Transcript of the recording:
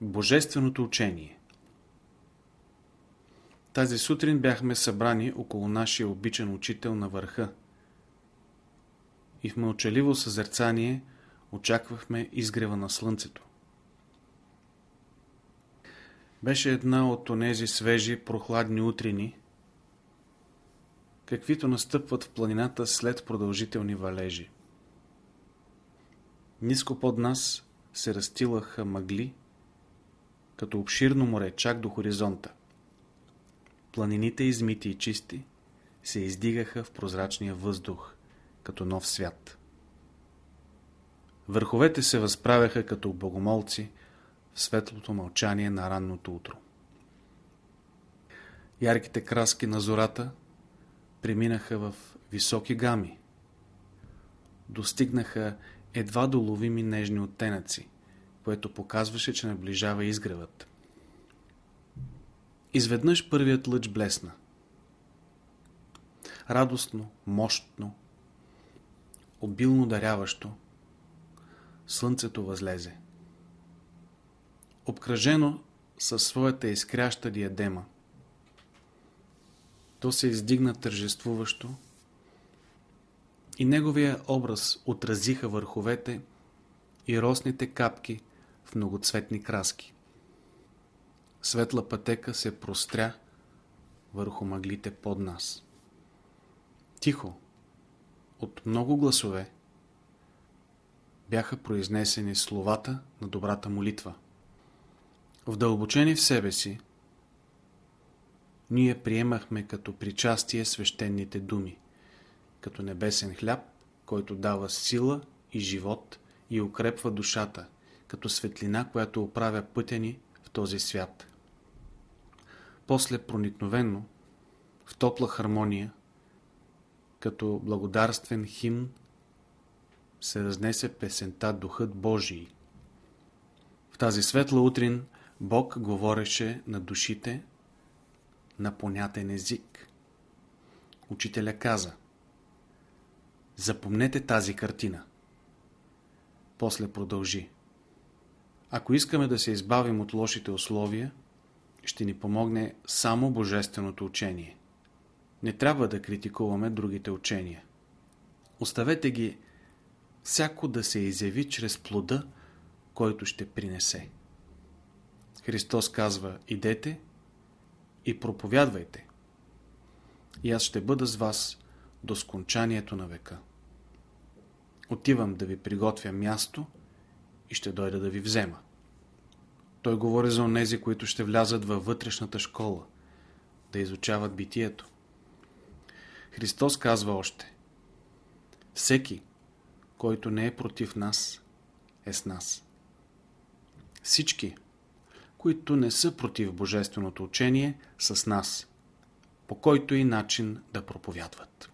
Божественото учение Тази сутрин бяхме събрани около нашия обичан учител на върха и в мълчаливо съзерцание очаквахме изгрева на слънцето. Беше една от онези свежи, прохладни утрини, каквито настъпват в планината след продължителни валежи. Ниско под нас се разстилаха мъгли, като обширно море, чак до хоризонта. Планините, измити и чисти, се издигаха в прозрачния въздух, като нов свят. Върховете се възправяха като богомолци в светлото мълчание на ранното утро. Ярките краски на зората преминаха в високи гами. Достигнаха едва доловими нежни оттенъци, което показваше, че наближава изгревът. Изведнъж първият лъч блесна. Радостно, мощно, обилно даряващо, слънцето възлезе. Обкръжено със своята изкряща диадема, то се издигна тържествуващо и неговия образ отразиха върховете и росните капки в многоцветни краски. Светла пътека се простря върху мъглите под нас. Тихо, от много гласове, бяха произнесени словата на добрата молитва. Вдълбочени в себе си, ние приемахме като причастие свещените думи, като небесен хляб, който дава сила и живот и укрепва душата, като светлина, която оправя пътя ни в този свят. После проникновенно, в топла хармония, като благодарствен химн, се разнесе песента Духът Божий. В тази светла утрин Бог говореше на душите на понятен език. Учителя каза Запомнете тази картина. После продължи. Ако искаме да се избавим от лошите условия, ще ни помогне само Божественото учение. Не трябва да критикуваме другите учения. Оставете ги всяко да се изяви чрез плода, който ще принесе. Христос казва, идете и проповядвайте. И аз ще бъда с вас до скончанието на века. Отивам да ви приготвя място и ще дойда да ви взема. Той говори за онези, които ще влязат във вътрешната школа, да изучават битието. Христос казва още Всеки, който не е против нас, е с нас. Всички, които не са против Божественото учение, са с нас, по който и начин да проповядват.